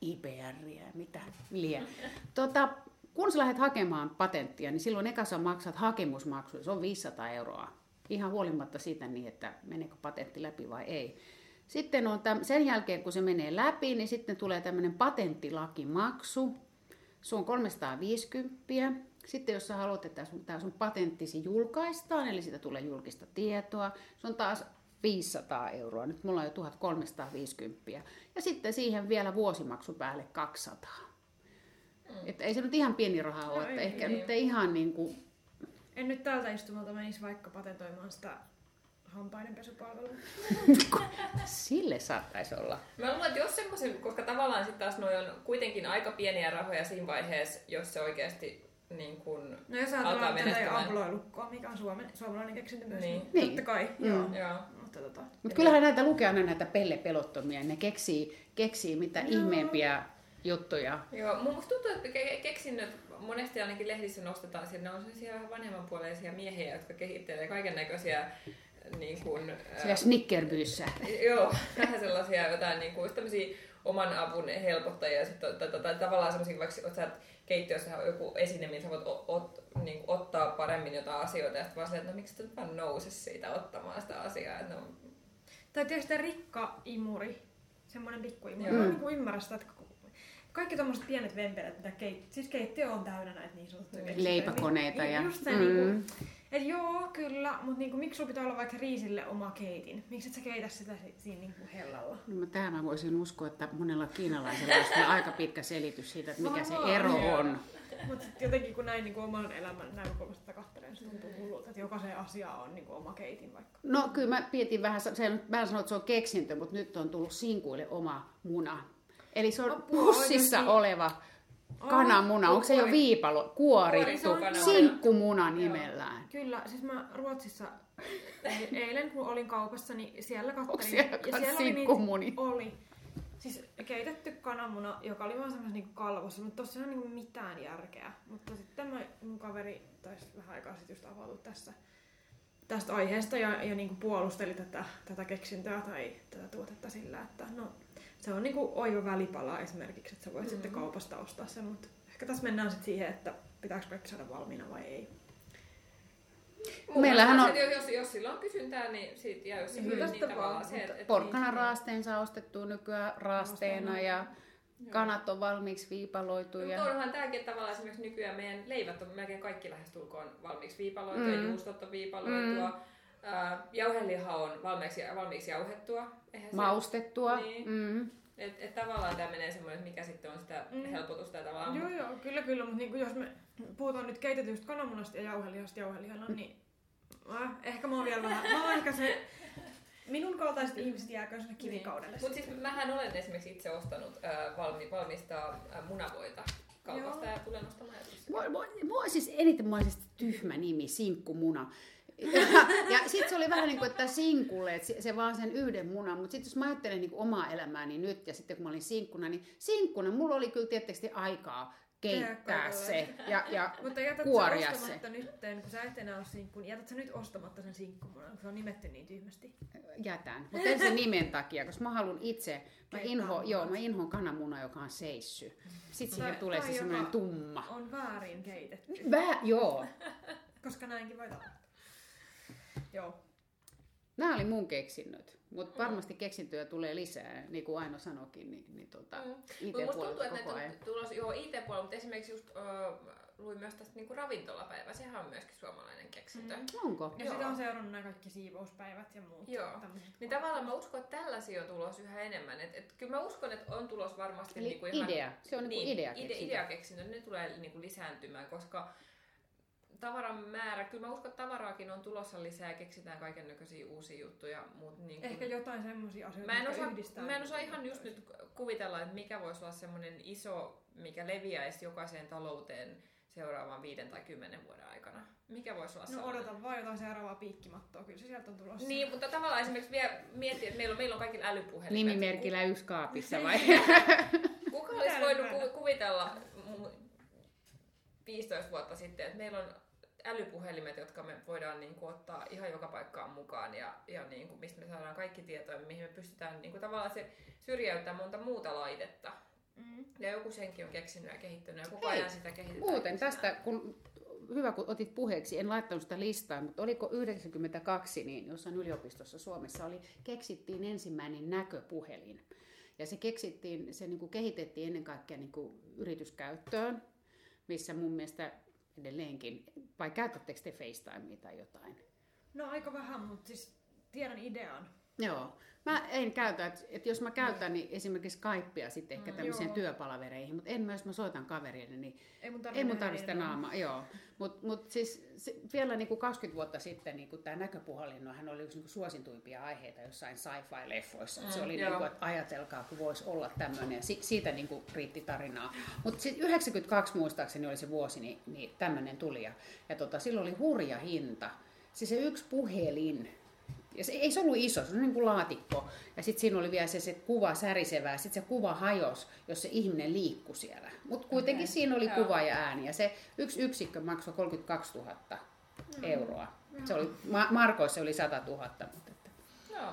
IPR ja mitä liian. tota, kun sä lähdet hakemaan patenttia, niin silloin eka sä maksat hakemusmaksu, se on 500 euroa. Ihan huolimatta siitä niin, että meneekö patentti läpi vai ei. Sitten on täm, sen jälkeen, kun se menee läpi, niin sitten tulee tämmöinen patenttilakimaksu. Se on 350. Sitten jos sä haluat, että sun, tämä sun patenttisi julkaistaan, eli siitä tulee julkista tietoa, se on taas 500 euroa. Nyt mulla on jo 1350. Ja sitten siihen vielä vuosimaksu päälle 200. Mm. Että ei se nyt ihan pieni raha ole, No että ei, ehkä ei. nyt ei ihan niin kuin En nyt tältä istumalta menisi vaikka patentoimaan sitä hampaiden pesupalvelua. Sille saattaisi olla. Mä luulen, että jos semmoisen, koska tavallaan sitten taas noi on kuitenkin aika pieniä rahoja siinä vaiheessa, jos se oikeasti niin kun, No jos Alkaa ajatellaan tätä menestymään. abloilukkoa, mikä on suomen, suomalainen keksintö myös, Niin. niin, Niin. totta kai, Mm. joo. joo. Mutta tota, Mutta kyllähän näitä lukee aina näitä pellepelottomia. Ne keksii, keksii mitä Joo. ihmeempiä juttuja. Joo, mun musta tuntuu, että ke- keksinnöt monesti ainakin lehdissä nostetaan sinne, on sellaisia vähän vanhemmanpuoleisia miehiä, jotka kehittelee kaiken näköisiä niin kuin, Siellä Snickerbyyssä. Joo, vähän sellaisia jotain niin kuin, tämmöisiä oman avun helpottajia. Sitten, tai, tai, tai, tavallaan semmoisia, vaikka oot sä et keittiössä on joku esine, millä sä voit ot, niin kuin, ottaa paremmin jotain asioita. Ja sitten vaan silleen, että no miksi sä nyt vaan nouse siitä ottamaan sitä asiaa. Että no, Tai tietysti rikka-imuri, semmoinen pikkuimuri. Mä en niin ymmärrä sitä, että kaikki tommoset pienet vempelet, mitä keit... siis keittiö on täynnä näitä niin sanottuja Niin. Leipäkoneita Niin, ja- Just se, mm. mm. niinku, et joo, kyllä, mutta niinku, miksi sulla pitää olla vaikka riisille oma keitin? Miksi et sä keitä sitä si- siinä niinku hellalla? No, mä tähän mä voisin uskoa, että monella kiinalaisella kyllä aika pitkä selitys siitä, että mikä se ero on. Mutta jotenkin kun näin niinku oman elämän näkökulmasta tätä kattelee, se tuntuu hullulta, että jokaiseen asiaan on niinku oma keitin vaikka. No kyllä mä pietin vähän, se, mä en sano, että se on keksintö, mutta nyt on tullut sinkuille oma muna. Eli se on Apua, pussissa oikeasti. oleva kananmuna. Onko se jo kuori- viipalo? Kuorittu. Sinkkumuna nimellään. Kyllä, siis mä Ruotsissa e- eilen kun olin kaupassa, niin siellä kattelin. Onko siellä kans oli sinkkumuni? niitä- Oli. Siis keitetty kananmuna, joka oli vaan semmoisessa niinku kalvossa, mutta tossa ei ole niinku mitään järkeä. Mutta sitten mä, mun kaveri taisi vähän aikaa sitten just avautua tässä, tästä aiheesta ja, ja niinku puolusteli tätä, tätä keksintöä tai tätä tuotetta sillä, että no, se on niinku oiva välipala esimerkiksi, että sä voit mm-hmm. sitten kaupasta ostaa sen, mutta ehkä tässä mennään sitten siihen, että pitääkö kaikki saada valmiina vai ei. mun Meillähän on- se, jos, jos sillä on kysyntää, niin, sit, ja jos se Niin, myy, tästä niin tavallaan se, että... Porkkana niin, raasteen saa ostettua nykyään raasteena Raasteena. ja kanat on valmiiksi viipaloitu. Mutta Ja... onhan tämäkin, että tavallaan esimerkiksi nykyään meidän leivät on melkein kaikki lähestulkoon valmiiksi viipaloitua, Mm. mm. juustot on viipaloitua, mm. Ää, jauheliha on valmiiksi, valmiiksi jauhettua. Eihän se- Maustettua. Niin. Mm. Et, et tavallaan tämä menee semmoinen, mikä sitten on sitä Mm. helpotusta tavallaan... Joo, joo, kyllä, kyllä, mutta niinku jos me puhutaan nyt keitetystä kananmunasta ja jauhelihasta jauhelihalla, niin äh, ehkä mä oon vielä vähän, mä oon ehkä se, minun kaltaiset ihmiset jääkö sinne kivikaudelle. Mutta siis mähän olen esimerkiksi itse ostanut ää, valmi, valmistaa ää, munavoita kaupasta Joo. ja tulen ostamaan. Mua, mua, mua siis eniten mua siis tyhmä nimi, sinkkumuna. Ja, ja sitten se oli vähän niin kuin, että sinkulle, että se, se vaan sen yhden munan. Mutta sitten jos mä ajattelen niin omaa elämääni nyt ja sitten kun mä olin sinkkuna, niin sinkkuna mulla oli kyllä tietysti aikaa keittää se ja, ja Mutta jätät kuoria sä se. ostamatta nytten, kun sä et enää ole sinkkun, jätät sä nyt ostamatta sen sinkkumunan, kun se on nimetty niin tyhmästi. jätän. Mutta en sen nimen takia, koska mä haluan itse, mä inho, joo, mä inhoan kananmuna, joka on seissy. Sitten siihen tulee se semmoinen tumma. On väärin keitetty, Vä, joo. koska näinkin voi tapahtua. Joo. Nämä oli mun keksinnöt, mutta varmasti keksintöjä tulee lisää, niin kuin Aino sanokin, niin, niin tota, Mm. Mutta musta tuntuu, että koko ajan. näitä on tulossa, joo IT-puolella, mutta esimerkiksi just ö, luin myös tästä niinku ravintolapäivä, sehän on myöskin suomalainen keksintö. Mm. Onko? Ja sitä on seurannut nämä kaikki siivouspäivät ja muut. Joo. tämmöiset Niin tavallaan mä uskon, että tällaisia on tulossa yhä enemmän. Et, et, kyllä mä uskon, että on tulossa varmasti Eli niinku ihan... idea, se on niin, idea ide, ideakeksintö, ne tulee niinku lisääntymään, koska tavaran määrä, kyllä mä uskon, että tavaraakin on tulossa lisää ja keksitään kaiken näköisiä uusia juttuja. Mut niinku, Ehkä jotain semmoisia asioita, Mä en, osaa, yhdistää. mä en osaa ihan just nyt kuvitella, että mikä voisi olla semmoinen iso, mikä leviäisi jokaiseen talouteen seuraavan viiden tai kymmenen vuoden aikana. Mikä voisi olla No sellainen? odotan vaan jotain seuraavaa piikkimattoa, kyllä se sieltä on tulossa. Niin, mutta tavallaan esimerkiksi vielä miettiä, että meillä on, meillä on kaikilla älypuhelimet. Nimimerkillä yskaapissa vai? Kuka olisi voinut kuvitella mu- 15 vuotta sitten, että meillä on älypuhelimet, jotka me voidaan niin kuin, ottaa ihan joka paikkaan mukaan ja, ja niin kuin, mistä me saadaan kaikki tietoja, mihin me pystytään niin kuin, tavallaan se syrjäyttää monta muuta laitetta. Mm. Ja joku senkin on keksinyt ja kehittänyt ja koko Hei, ajan sitä kehitetään. Muuten tästä, kun hyvä, kun otit puheeksi. En laittanut sitä listaa, mutta oliko 92, niin jossain yliopistossa Suomessa oli, keksittiin ensimmäinen näköpuhelin. Ja se keksittiin, se niin kuin kehitettiin ennen kaikkea niin kuin yrityskäyttöön, missä mun mielestä edelleenkin, vai käytättekö te FaceTimea tai jotain? No aika vähän, mutta siis tiedän idean. Joo. Mä en käytä, että et jos mä käytän niin esimerkiksi Skypea sitten ehkä Mm, tämmöisiin työpalavereihin, mutta en myös mä soitan kaverille, niin Ei mun tarvitse sitä niitä. naamaa, joo. Mutta mut siis se, vielä niin kuin 20 vuotta sitten niin tämä näköpuhelin hän oli yksi niin kuin suosituimpia aiheita jossain sci-fi-leffoissa. Mm, se oli joo. niin kuin, että ajatelkaa, kun voisi olla tämmöinen. Ja si, siitä niin kuin riitti tarinaa. Mutta sitten 92 muistaakseni oli se vuosi, niin, niin tämmöinen tuli. Ja, ja tota, silloin oli hurja hinta. Siis se yksi puhelin, ja se, ei se ollut iso, se oli niin kuin laatikko. Ja sitten siinä oli vielä se, se kuva särisevää, sitten se kuva hajos, jos se ihminen liikkui siellä. Mutta kuitenkin Okei. siinä oli Joo. kuva ja ääni. Ja se yksi yksikkö maksoi 32 000 euroa. Se oli, ma- markoissa oli 100 000. Mutta että. Joo.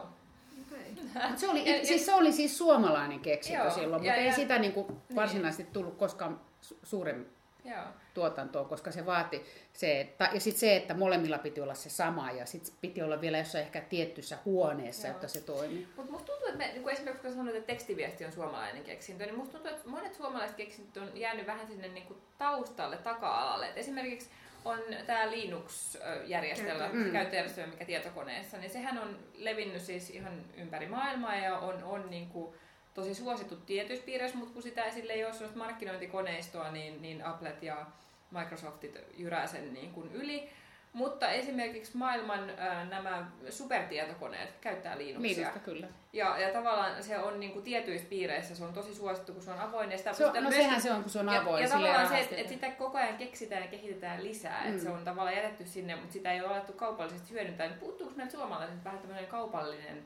Okei. Mut se, oli, Ja- ja- siis se oli siis suomalainen keksintö Joo, silloin, ja- mutta ei ja- sitä niin kuin varsinaisesti tullut koskaan su- suuren Joo. tuotantoon, koska se vaati se, että, ja sitten se, että molemmilla piti olla se sama ja sitten piti olla vielä jossain ehkä tiettyssä huoneessa, Joo. jotta se toimii. Mutta musta tuntuu, että me, niin kuin esimerkiksi kun sanoit, että tekstiviesti on suomalainen keksintö, niin musta tuntuu, että monet suomalaiset keksintöt on jäänyt vähän sinne niin kuin taustalle, taka-alalle. Et esimerkiksi on tämä Linux-järjestelmä, Mm. käyttöjärjestelmä, mikä tietokoneessa, niin sehän on levinnyt siis ihan ympäri maailmaa ja on, on niin kuin tosi suosittu tietyissä piireissä, mutta kun sitä esille ei ole sellaista markkinointikoneistoa, niin, niin Applet ja Microsoftit jyrää sen niin kuin yli. Mutta esimerkiksi maailman ää, nämä supertietokoneet käyttää Linuxia. Linusta kyllä. Ja, ja tavallaan se on niin kuin tietyissä piireissä se on tosi suosittu, kun se on avoin. Ja sitä, Se on, no myöskin- sehän se on, kun se on ja, avoin. ja silleen tavallaan se, että, että sitä koko ajan keksitään ja kehitetään lisää, mm. että se on tavallaan jätetty sinne, mutta sitä ei ole alettu kaupallisesti hyödyntää. Niin puuttuuko meiltä suomalaiset vähän tämmöinen kaupallinen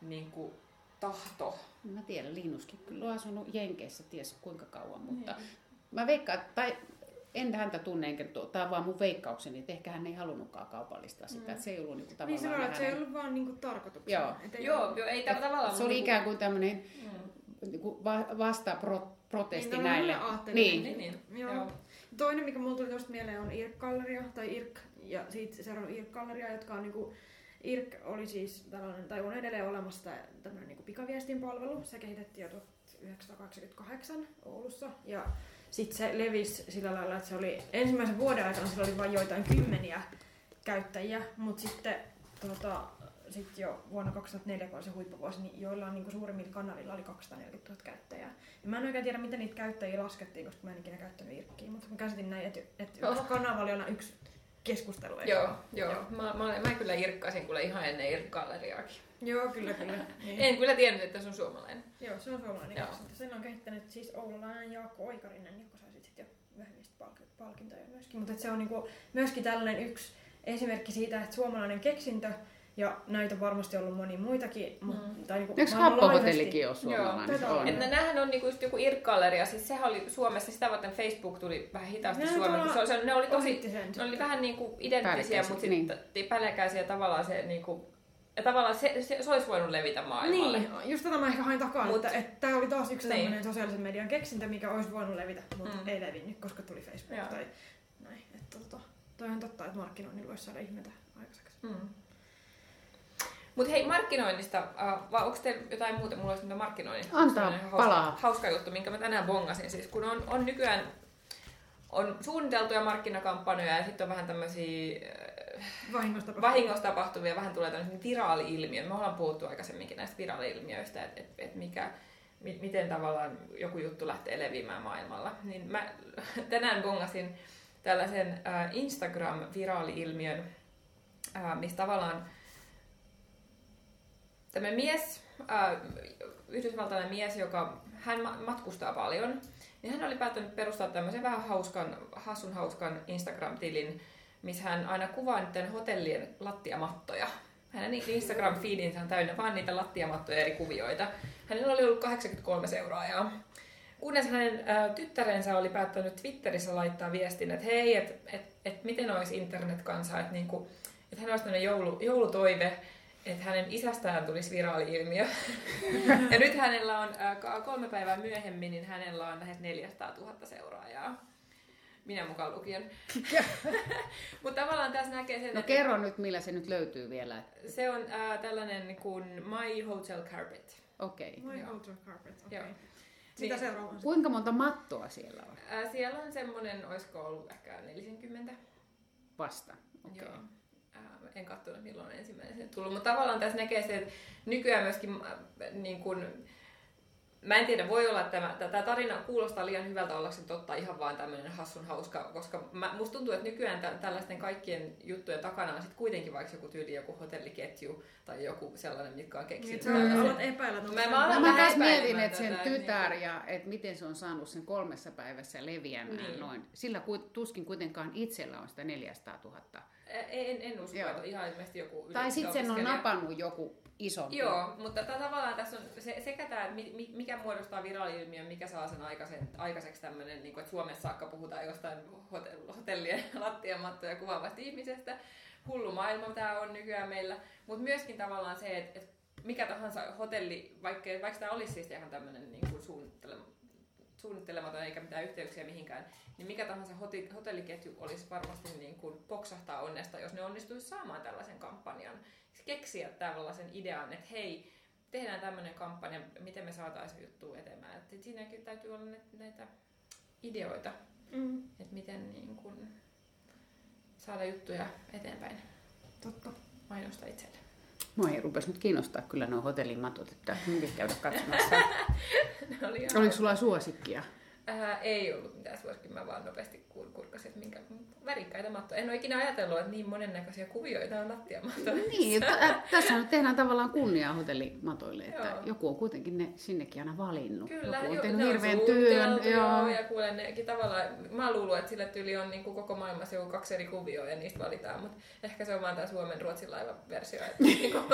niin kuin, tahto? Mä tiedän, Linuskin kyllä on asunut Jenkeissä ties kuinka kauan, mutta Niin. mä veikkaan, tai en häntä tunne, enkä tuo- tää on vaan mun veikkaukseni, että ehkä hän ei halunnutkaan kaupallistaa sitä, Mm. että se ei ollut niinku Niin tavallaan sanoin, että se ei ollut vaan niinku tarkoituksena. Joo. Ei Joo, ollut- joo, ei ta- tavallaan... Se oli niin ikään kuin tämmöinen Mm. niinku va- vasta pro, protesti Niin, näille. Niin. Niin, niin. Joo. Joo. Toinen, mikä mulla tuli tuosta mieleen, on IRC-galleria, tai IRC, ja siitä seuraava IRC-galleria, jotka on niinku, IRC oli siis tällainen, tai on edelleen olemassa tämmöinen niinku pikaviestinpalvelu. Se kehitettiin jo 1988 Oulussa, ja sitten se levisi sillä lailla, että se oli ensimmäisen vuoden aikana sillä oli vain joitain kymmeniä käyttäjiä, mutta sitten tota, sit jo vuonna 2004, kun oli se huippuvuosi, niin joilla on niinku suurimmilla kanavilla oli 240 000 käyttäjää. Ja mä en oikein tiedä, miten niitä käyttäjiä laskettiin, koska mä en ikinä käyttänyt Irkkiä, mutta mä käsitin näin, että, että yksi kanava oli aina yksi keskustelu. eikö? Joo, joo. Mä, mä, mä kyllä irkkasin kyllä ihan ennen irkkalleriaakin. Joo, kyllä, kyllä. Niin. En kyllä tiennyt, että se on suomalainen. Joo, se on suomalainen Joo. keksintä. Sen on kehittänyt siis oululainen Jaakko Oikarinen, joka sai sitten jo myöhemmistä palk- palkintoja myöskin. Mutta se on niinku myöskin tällainen yksi esimerkki siitä, että suomalainen keksintö, ja näitä on varmasti ollut moni muitakin, mm. Mm. tai niinku Eikö happohotellikin ole suomalainen? tätä on. Että näähän on niinku just joku irkkalleria, siis sehän oli Suomessa, sitä varten Facebook tuli vähän hitaasti Ne Suomeen, kun se, tuolla se, ne oli tosi, ne oli vähän niinku identtisiä, Päällekkäisiä, mutta niin. päällekkäisiä tavallaan se niinku, ja tavallaan se, se, se olisi voinut levitä maailmalle. Niin, just tätä mä ehkä hain takaa, Mut- että, että tämä oli taas yksi Niin. tämmöinen sosiaalisen median keksintö, mikä olisi voinut levitä, mutta Mm. mm. ei levinnyt, koska tuli Facebook Joo. tai näin. Että tota, toi on totta, että markkinoinnilla voisi saada ihmeitä aikaiseksi. Mm. Mutta hei, markkinoinnista, äh, vai onko teillä jotain muuta? Mulla olisi nyt markkinoinnin Antaa hauska, palaa. hauska juttu, minkä mä tänään bongasin. Siis kun on, on nykyään on suunniteltuja markkinakampanjoja ja sitten on vähän tämmöisiä Vahingosta vahingossa tapahtuvia, vähän tulee tämmöisiä viraali-ilmiö. Me ollaan puhuttu aikaisemminkin näistä viraali-ilmiöistä, että et, et mikä, mi, miten tavallaan joku juttu lähtee leviämään maailmalla. Niin mä tänään bongasin tällaisen äh, Instagram-viraali-ilmiön, äh, missä tavallaan tämä mies, äh, yhdysvaltainen mies, joka hän ma- matkustaa paljon, niin hän oli päättänyt perustaa tämmöisen vähän hauskan, hassun hauskan Instagram-tilin, missä hän aina kuvaa niiden hotellien lattiamattoja. Hänen Instagram-feedinsä on täynnä vaan niitä lattiamattoja eri kuvioita. Hänellä oli ollut 83 seuraajaa. Kunnes hänen ä, tyttärensä oli päättänyt Twitterissä laittaa viestin, että hei, että et, et miten olisi internetkansa, että niinku, et hän olisi joulu, joulutoive, että hänen isästään tulisi viraali-ilmiö. ja nyt hänellä on kolme päivää myöhemmin, niin hänellä on lähes 400 000 seuraajaa. minä mukaan lukien. Mutta tavallaan tässä näkee sen, No että kerro nyt, millä se nyt löytyy vielä. se on ää, tällainen kuin My Hotel Carpet. Okei. My Joo. Hotel Carpet, okei. Okay. Sitä Niin. seuraavaan. Kuinka monta mattoa siellä on Ää, siellä on semmoinen, olisiko ollut ehkä 40. vasta? Okei. Joo. En katsonut milloin ensimmäinen sinne tullut, mutta tavallaan tässä näkee se, että nykyään myöskin äh, niin kun, Mä en tiedä, voi olla, että tämä, tämä tarina kuulostaa liian hyvältä ollakseen totta, ihan vaan tämmöinen hassun hauska, koska mä, musta tuntuu, että nykyään tä, tällaisten kaikkien juttujen takana on sitten kuitenkin vaikka joku tyyli, joku hotelliketju tai joku sellainen, mitkä on Niin, keksinyt. että sä alat epäillä, että Mä- mä alan No mä vähän taas mietin, että sen tytär niin ja että miten se on saanut sen kolmessa päivässä leviämään Niin. noin. Sillä tuskin kuitenkaan itsellä on sitä 400 000. En, en usko, Joo. että ihan ilmeisesti joku Tai sitten sen on napannut joku isompi. Joo, mutta tavallaan tässä on se, sekä tämä, mikä muodostaa viralilmiön, mikä saa sen aikaisen, aikaiseksi tämmöinen, niin kuin, että Suomessa saakka puhutaan jostain hotel- hotellien lattiamattoja kuvaavasta ihmisestä. Hullu maailma tämä on nykyään meillä, mutta myöskin tavallaan se, että, että mikä tahansa hotelli, vaikka, vaikka tämä olisi siis ihan tämmöinen niin kuin suunnittelema, suunnittelematon eikä mitään yhteyksiä mihinkään, niin mikä tahansa hoti- hotelliketju olisi varmasti niin kuin poksahtaa onnesta, jos ne onnistuisi saamaan tällaisen kampanjan. Keksiä tällaisen idean, että hei, tehdään tämmöinen kampanja, miten me saataisiin juttua eteenpäin. Että siinäkin täytyy olla näitä, näitä ideoita, Mm, että miten niin kuin saada juttuja eteenpäin totta. mainosta itselle. Mua ei rupesi nyt kiinnostaa kyllä nuo hotellimatot, että minkä käydä katsomassa. Ne oli Oliko sulla suosikkia? Ää, ei ollut mitään suosikin, mä vaan nopeasti kur- kurkkasin, että minkä värikkäitä mattoja. En ole ikinä ajatellut, että niin monennäköisiä kuvioita on lattiamattoja. Niin, t- tässä nyt tehdään tavallaan kunniaa hotellimatoille, että Joo. joku on kuitenkin ne sinnekin aina valinnut. Kyllä, joku on jo, tehnyt on hirveän työn. Joo, ja kuulen nekin tavallaan, mä luulen, että sillä tyyli on niin kuin koko maailmassa joku kaksi eri kuvioa ja niistä valitaan, mutta ehkä se on vaan tämä Suomen Ruotsin laivan versio. Että niin kuin,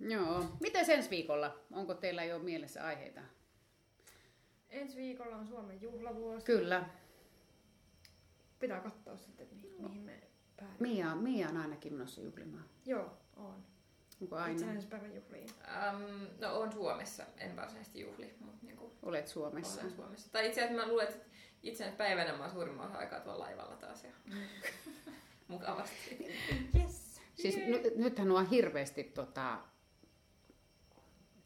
Joo. Miten ensi viikolla? Onko teillä jo mielessä aiheita? Ensi viikolla on Suomen juhlavuosi. Kyllä. Pitää katsoa sitten, mi- mihin me päädymme. Mia, Mia on ainakin menossa juhlimaan. Joo, on. Onko aina? Itsenäisyyspäivän juhliin. um, no on Suomessa, en varsinaisesti juhli, mutta niin kuin, Olet Suomessa. olen Suomessa. Tai itse asiassa mä luulen, että itse päivänä mä oon suurimman osa aikaa tuolla laivalla taas ja mukavasti. Yes. Siis nyt, nythän on hirveästi tota,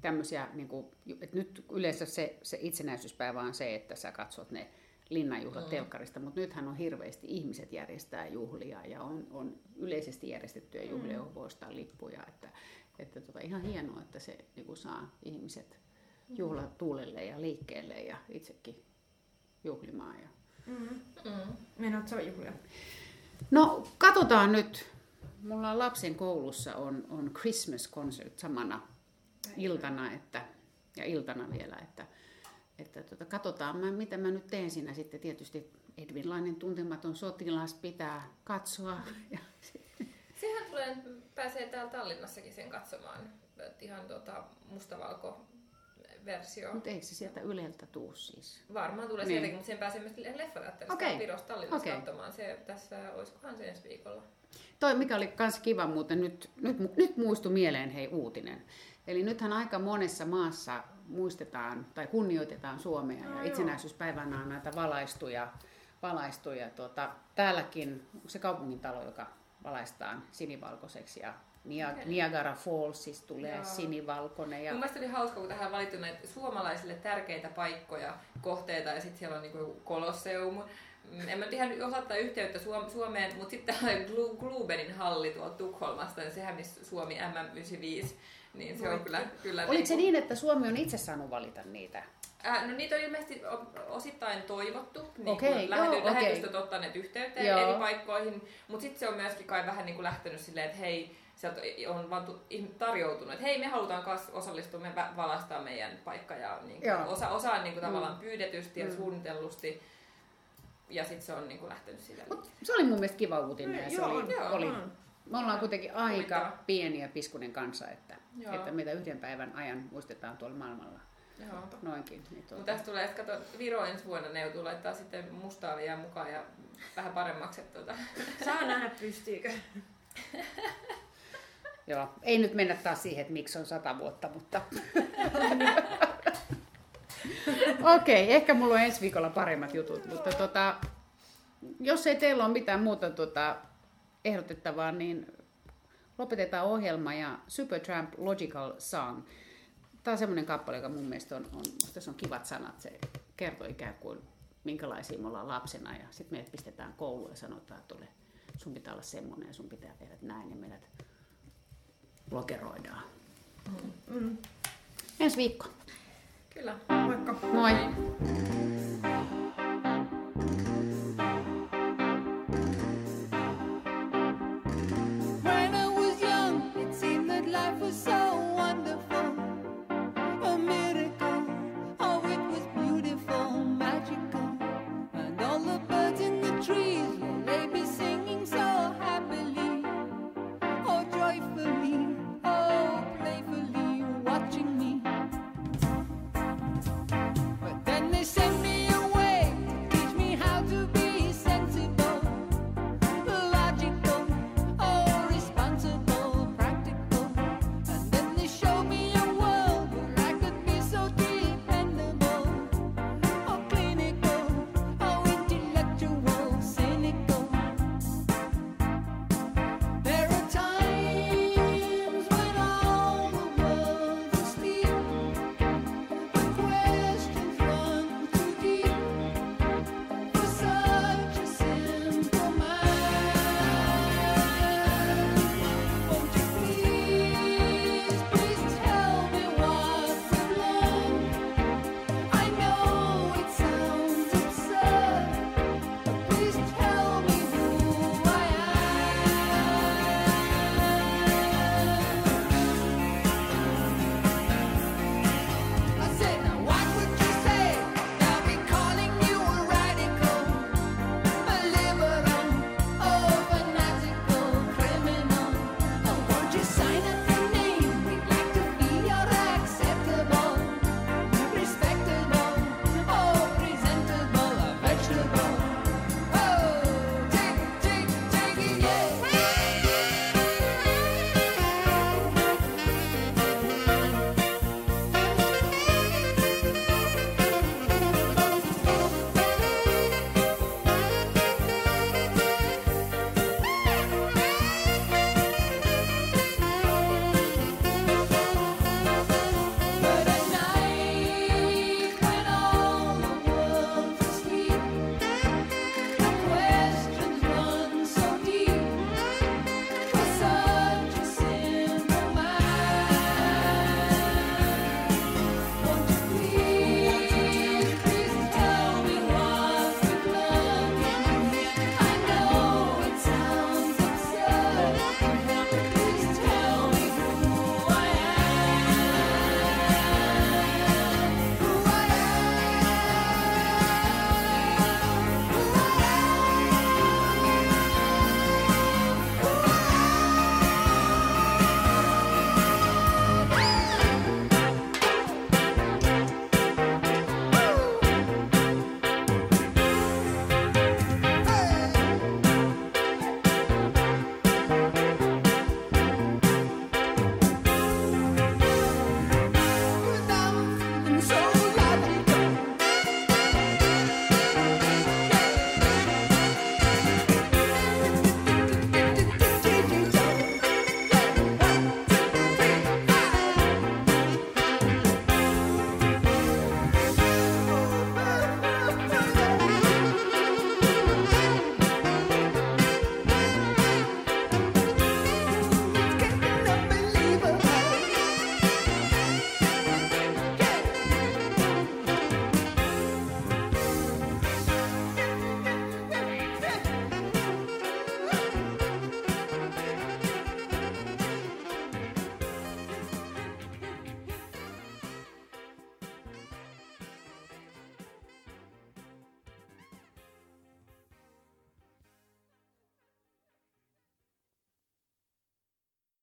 tämmöisiä, niin kuin, että nyt yleensä se, se itsenäisyyspäivä on se, että sä katsot ne linnanjuhlat Mm. telkkarista, mutta nythän on hirveästi ihmiset järjestää juhlia ja on, on yleisesti järjestettyjä juhlia, mm. voi ostaa lippuja, että, että tota, ihan hienoa, että se niin kuin saa ihmiset juhlatuulelle ja liikkeelle ja itsekin juhlimaan. Ja... Mm. Mm. Meinaat sä juhlia? No, katsotaan nyt. Mulla on lapsen koulussa on, on Christmas concert samana iltana että, ja iltana vielä, että, että tota, katsotaan mä, mitä mä nyt teen siinä sitten. Tietysti Edvinlainen tuntematon sotilas pitää katsoa. Ja, Sehän tulee, pääsee täällä Tallinnassakin sen katsomaan. Ihan tota mustavalko versio. mutta eikö se sieltä Yleltä tuu siis? Varmaan tulee Niin. sieltäkin, mutta sen pääsee myös leffateatterista okay. Virosta Tallinnassa okay. katsomaan. Se tässä, olisikohan se ensi viikolla. Toi, mikä oli myös kiva muuten, nyt, nyt, nyt muistui mieleen hei uutinen. Eli nythän aika monessa maassa muistetaan tai kunnioitetaan Suomea No ja joo. itsenäisyyspäivänä on näitä valaistuja. valaistuja tuota, täälläkin se kaupungintalo, joka valaistaan sinivalkoiseksi ja. Niagara Fallsissa tulee Joo. sinivalkoinen. Ja... Mun mielestä oli hauska, kun tähän valittu näitä suomalaisille tärkeitä paikkoja, kohteita ja sitten siellä on niinku kolosseum. Mm, En mä nyt ihan osattaa yhteyttä Suom- Suomeen, mutta sitten täällä on Glu- Glubenin halli tuolta Tukholmasta, ja sehän missä Suomi MM95, niin se on kyllä... kyllä Oliko se niinku- niin, että Suomi on itse saanut valita niitä? Äh, no niitä on ilmeisesti osittain toivottu, niin Okei, kuin joo, lähety, okei. lähetystöt ottaneet yhteyteen Joo. eri paikkoihin, mutta sitten se on myöskin kai vähän niin kuin lähtenyt silleen, että hei, sieltä on vaan tarjoutunut, että hei me halutaan osallistua, me valastaa meidän paikka ja niin kuin, Joo. osa, osa on niin kuin Mm. tavallaan pyydetysti ja Mm. suunnitellusti ja sitten se on niin kuin lähtenyt sille. Mut se oli mun mielestä kiva uutinen. ja se Joo, oli, on, joo, oli, on. Me ollaan kuitenkin aika Huvittava. pieni ja piskunen kansa, että, Joo. että meitä yhden päivän ajan muistetaan tuolla maailmalla Joo. noinkin. Niin tuota, Mutta tästä tulee, että kato, Viro ensi vuonna ne joutuu laittaa sitten mustaa vielä mukaan ja vähän paremmaksi. Että tuota. Saa nähdä pystyykö. joo, ei nyt mennä taas siihen, että miksi on sata vuotta, mutta Okei, okay, ehkä mulla on ensi viikolla paremmat jutut, mutta tota, jos ei teillä ole mitään muuta tota, ehdotettavaa, niin lopetetaan ohjelma ja Supertramp Logical Song. Tämä on semmoinen kappale, joka mun mielestä on, on, tässä on kivat sanat. Se kertoo ikään kuin minkälaisia me ollaan lapsena ja sitten meidät pistetään kouluun ja sanotaan, että ole, sun pitää olla semmoinen ja sun pitää tehdä näin ja meidät lokeroidaan. Mm. Ensi viikko. Kyllä. Moikka. Moi. Moi.